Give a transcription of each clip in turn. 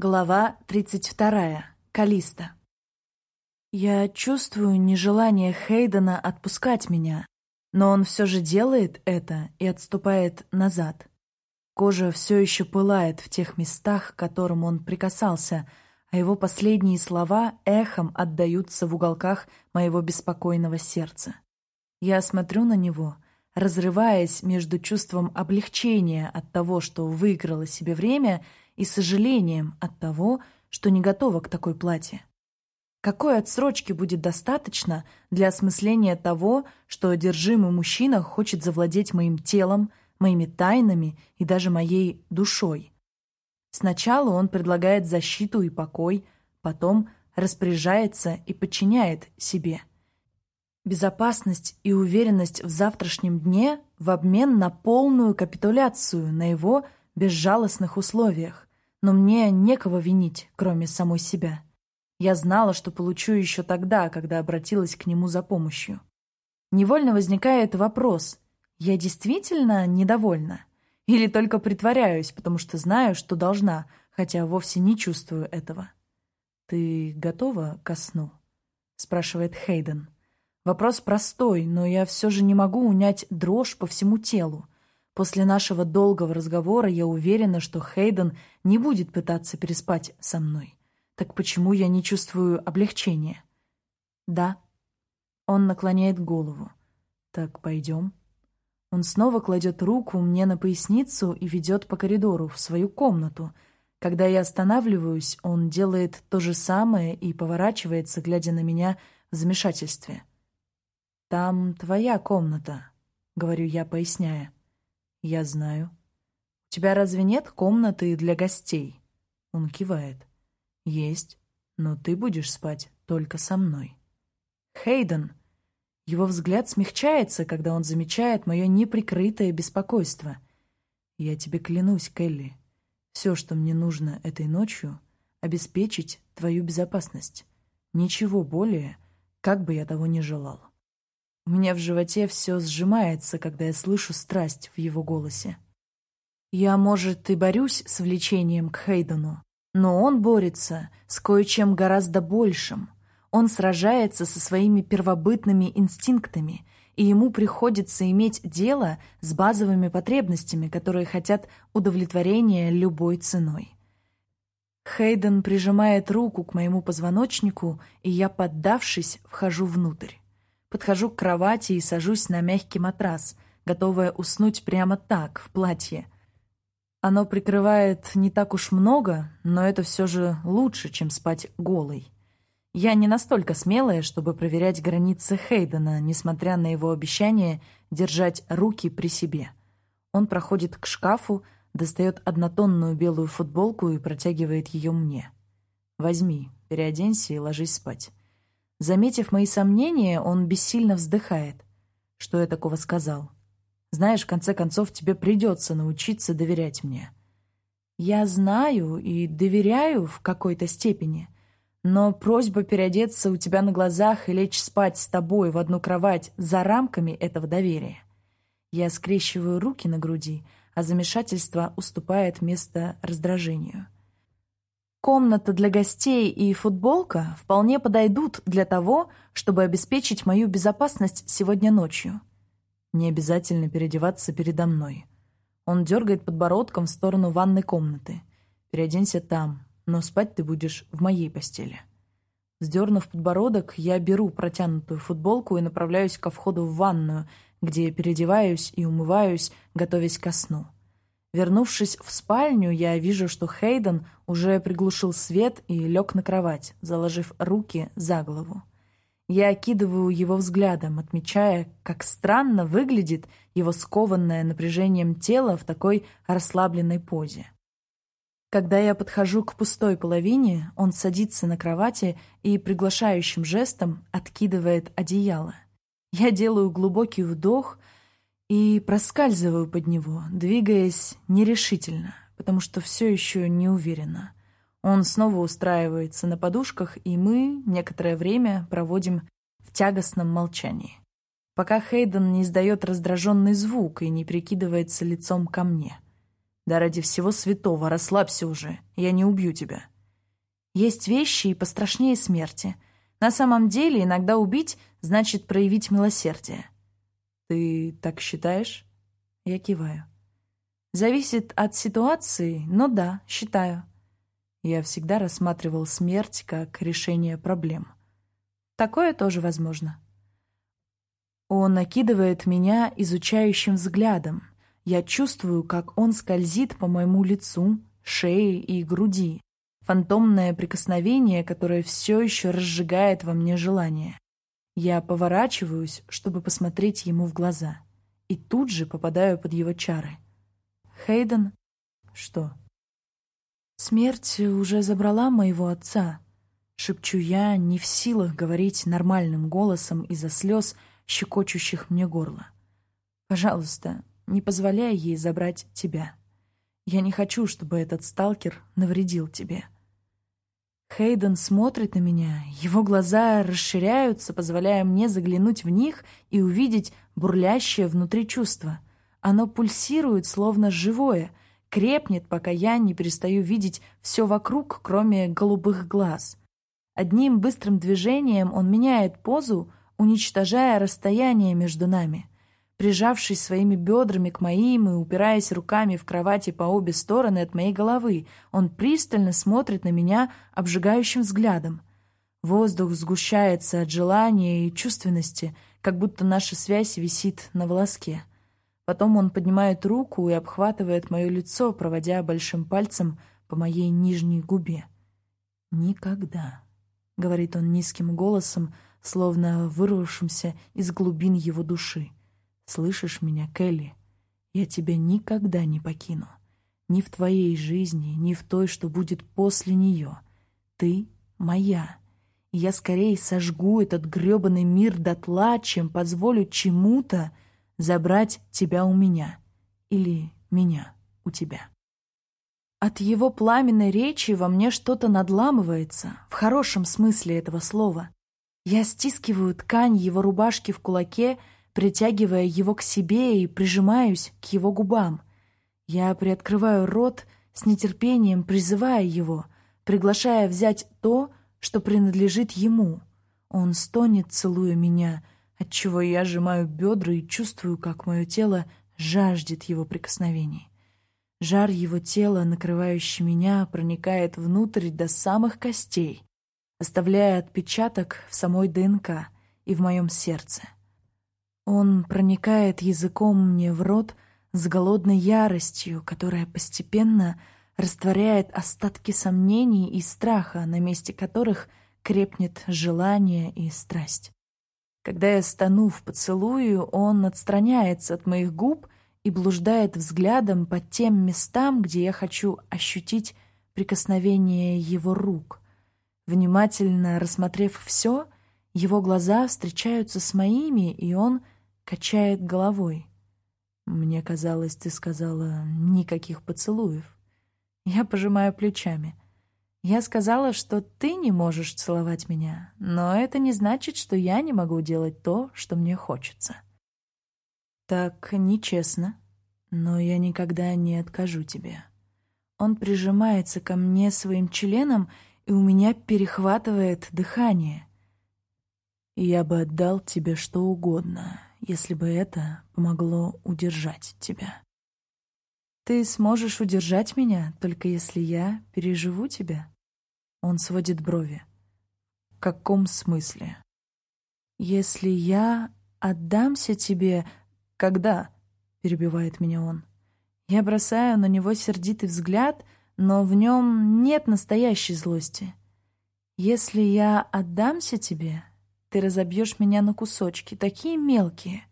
Глава 32. Калиста. Я чувствую нежелание Хейдена отпускать меня, но он все же делает это и отступает назад. Кожа все еще пылает в тех местах, к которым он прикасался, а его последние слова эхом отдаются в уголках моего беспокойного сердца. Я смотрю на него, разрываясь между чувством облегчения от того, что выиграла себе время, и сожалением от того, что не готова к такой плате. Какой отсрочки будет достаточно для осмысления того, что одержимый мужчина хочет завладеть моим телом, моими тайнами и даже моей душой? Сначала он предлагает защиту и покой, потом распоряжается и подчиняет себе. Безопасность и уверенность в завтрашнем дне в обмен на полную капитуляцию на его безжалостных условиях но мне некого винить, кроме самой себя. Я знала, что получу еще тогда, когда обратилась к нему за помощью. Невольно возникает вопрос, я действительно недовольна? Или только притворяюсь, потому что знаю, что должна, хотя вовсе не чувствую этого? «Ты готова ко сну?» — спрашивает Хейден. Вопрос простой, но я все же не могу унять дрожь по всему телу. После нашего долгого разговора я уверена, что Хейден не будет пытаться переспать со мной. Так почему я не чувствую облегчения? Да. Он наклоняет голову. Так, пойдем. Он снова кладет руку мне на поясницу и ведет по коридору в свою комнату. Когда я останавливаюсь, он делает то же самое и поворачивается, глядя на меня в замешательстве. «Там твоя комната», — говорю я, поясняя. «Я знаю». «У тебя разве нет комнаты для гостей?» Он кивает. «Есть, но ты будешь спать только со мной». «Хейден!» Его взгляд смягчается, когда он замечает мое неприкрытое беспокойство. «Я тебе клянусь, Келли, все, что мне нужно этой ночью, обеспечить твою безопасность. Ничего более, как бы я того ни желал». У меня в животе все сжимается, когда я слышу страсть в его голосе. Я, может, и борюсь с влечением к Хейдену, но он борется с кое-чем гораздо большим. Он сражается со своими первобытными инстинктами, и ему приходится иметь дело с базовыми потребностями, которые хотят удовлетворения любой ценой. Хейден прижимает руку к моему позвоночнику, и я, поддавшись, вхожу внутрь. Подхожу к кровати и сажусь на мягкий матрас, готовая уснуть прямо так, в платье. Оно прикрывает не так уж много, но это все же лучше, чем спать голой. Я не настолько смелая, чтобы проверять границы Хейдена, несмотря на его обещание держать руки при себе. Он проходит к шкафу, достает однотонную белую футболку и протягивает ее мне. «Возьми, переоденься и ложись спать». Заметив мои сомнения, он бессильно вздыхает. Что я такого сказал? Знаешь, в конце концов, тебе придется научиться доверять мне. Я знаю и доверяю в какой-то степени, но просьба переодеться у тебя на глазах и лечь спать с тобой в одну кровать за рамками этого доверия. Я скрещиваю руки на груди, а замешательство уступает место раздражению. Комната для гостей и футболка вполне подойдут для того, чтобы обеспечить мою безопасность сегодня ночью. Не обязательно переодеваться передо мной. Он дергает подбородком в сторону ванной комнаты. Переоденься там, но спать ты будешь в моей постели. Сдернув подбородок, я беру протянутую футболку и направляюсь ко входу в ванную, где переодеваюсь и умываюсь, готовясь ко сну. Вернувшись в спальню, я вижу, что Хейден уже приглушил свет и лег на кровать, заложив руки за голову. Я окидываю его взглядом, отмечая, как странно выглядит его скованное напряжением тело в такой расслабленной позе. Когда я подхожу к пустой половине, он садится на кровати и приглашающим жестом откидывает одеяло. Я делаю глубокий вдох — и проскальзываю под него, двигаясь нерешительно, потому что все еще не уверена. Он снова устраивается на подушках, и мы некоторое время проводим в тягостном молчании. Пока Хейден не издает раздраженный звук и не прикидывается лицом ко мне. Да ради всего святого, расслабься уже, я не убью тебя. Есть вещи и пострашнее смерти. На самом деле, иногда убить значит проявить милосердие. Ты так считаешь? Я киваю. Зависит от ситуации, но да, считаю. Я всегда рассматривал смерть как решение проблем. Такое тоже возможно. Он накидывает меня изучающим взглядом. Я чувствую, как он скользит по моему лицу, шее и груди. Фантомное прикосновение, которое все еще разжигает во мне желание. Я поворачиваюсь, чтобы посмотреть ему в глаза. И тут же попадаю под его чары. Хейден? Что? Смерть уже забрала моего отца. Шепчу я, не в силах говорить нормальным голосом из-за слез, щекочущих мне горло. «Пожалуйста, не позволяй ей забрать тебя. Я не хочу, чтобы этот сталкер навредил тебе». Хейден смотрит на меня, его глаза расширяются, позволяя мне заглянуть в них и увидеть бурлящее внутри чувство. Оно пульсирует, словно живое, крепнет, пока я не перестаю видеть все вокруг, кроме голубых глаз. Одним быстрым движением он меняет позу, уничтожая расстояние между нами. Прижавшись своими бедрами к моим и упираясь руками в кровати по обе стороны от моей головы, он пристально смотрит на меня обжигающим взглядом. Воздух сгущается от желания и чувственности, как будто наша связь висит на волоске. Потом он поднимает руку и обхватывает мое лицо, проводя большим пальцем по моей нижней губе. «Никогда», — говорит он низким голосом, — словно вырвавшимся из глубин его души. «Слышишь меня, Келли? Я тебя никогда не покину. Ни в твоей жизни, ни в той, что будет после нее. Ты моя. И я скорее сожгу этот грёбаный мир дотла, чем позволю чему-то забрать тебя у меня. Или меня у тебя». От его пламенной речи во мне что-то надламывается, в хорошем смысле этого слова. Я стискиваю ткань его рубашки в кулаке, притягивая его к себе и прижимаюсь к его губам. Я приоткрываю рот с нетерпением, призывая его, приглашая взять то, что принадлежит ему. Он стонет, целуя меня, отчего я сжимаю бедра и чувствую, как мое тело жаждет его прикосновений. Жар его тела, накрывающий меня, проникает внутрь до самых костей, оставляя отпечаток в самой ДНК и в моем сердце. Он проникает языком мне в рот с голодной яростью, которая постепенно растворяет остатки сомнений и страха, на месте которых крепнет желание и страсть. Когда я стану в поцелую, он отстраняется от моих губ и блуждает взглядом по тем местам, где я хочу ощутить прикосновение его рук — Внимательно рассмотрев все, его глаза встречаются с моими, и он качает головой. «Мне казалось, ты сказала никаких поцелуев». Я пожимаю плечами. «Я сказала, что ты не можешь целовать меня, но это не значит, что я не могу делать то, что мне хочется». «Так нечестно, но я никогда не откажу тебе». Он прижимается ко мне своим членом, и у меня перехватывает дыхание. я бы отдал тебе что угодно, если бы это помогло удержать тебя. Ты сможешь удержать меня, только если я переживу тебя? Он сводит брови. В каком смысле? Если я отдамся тебе... Когда? Перебивает меня он. Я бросаю на него сердитый взгляд — но в нем нет настоящей злости. Если я отдамся тебе, ты разобьешь меня на кусочки, такие мелкие,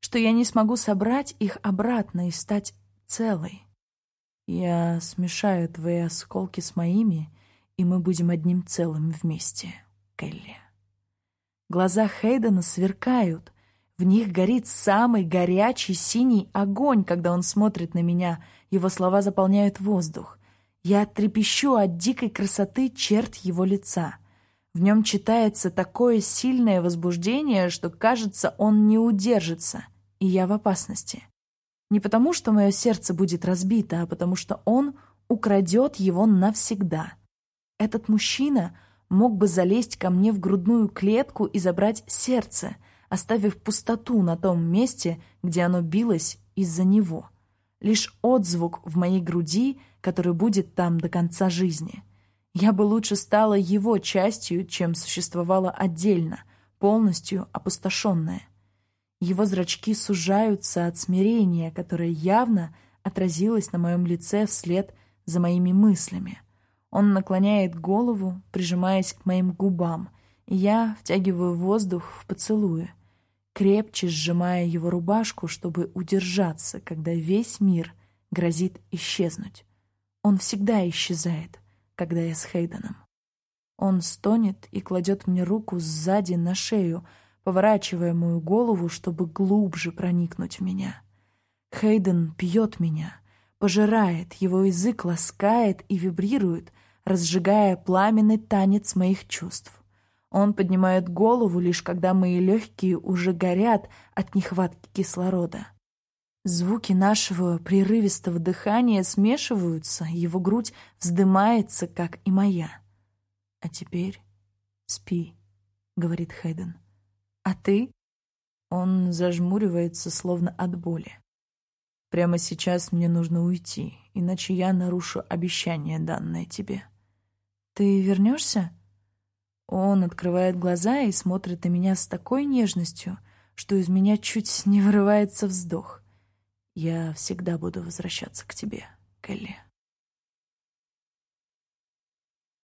что я не смогу собрать их обратно и стать целой. Я смешаю твои осколки с моими, и мы будем одним целым вместе, Келли. Глаза Хейдена сверкают, в них горит самый горячий синий огонь, когда он смотрит на меня, его слова заполняют воздух. Я трепещу от дикой красоты черт его лица. В нем читается такое сильное возбуждение, что, кажется, он не удержится, и я в опасности. Не потому, что мое сердце будет разбито, а потому что он украдет его навсегда. Этот мужчина мог бы залезть ко мне в грудную клетку и забрать сердце, оставив пустоту на том месте, где оно билось из-за него. Лишь отзвук в моей груди, который будет там до конца жизни. Я бы лучше стала его частью, чем существовала отдельно, полностью опустошенная. Его зрачки сужаются от смирения, которое явно отразилось на моем лице вслед за моими мыслями. Он наклоняет голову, прижимаясь к моим губам, и я втягиваю воздух в поцелуе, крепче сжимая его рубашку, чтобы удержаться, когда весь мир грозит исчезнуть. Он всегда исчезает, когда я с Хейденом. Он стонет и кладет мне руку сзади на шею, поворачивая мою голову, чтобы глубже проникнуть в меня. Хейден пьет меня, пожирает, его язык ласкает и вибрирует, разжигая пламенный танец моих чувств. Он поднимает голову лишь когда мои легкие уже горят от нехватки кислорода. Звуки нашего прерывистого дыхания смешиваются, его грудь вздымается, как и моя. «А теперь спи», — говорит Хейден. «А ты?» Он зажмуривается, словно от боли. «Прямо сейчас мне нужно уйти, иначе я нарушу обещание, данное тебе». «Ты вернешься?» Он открывает глаза и смотрит на меня с такой нежностью, что из меня чуть не вырывается вздох. «Я всегда буду возвращаться к тебе, Келли».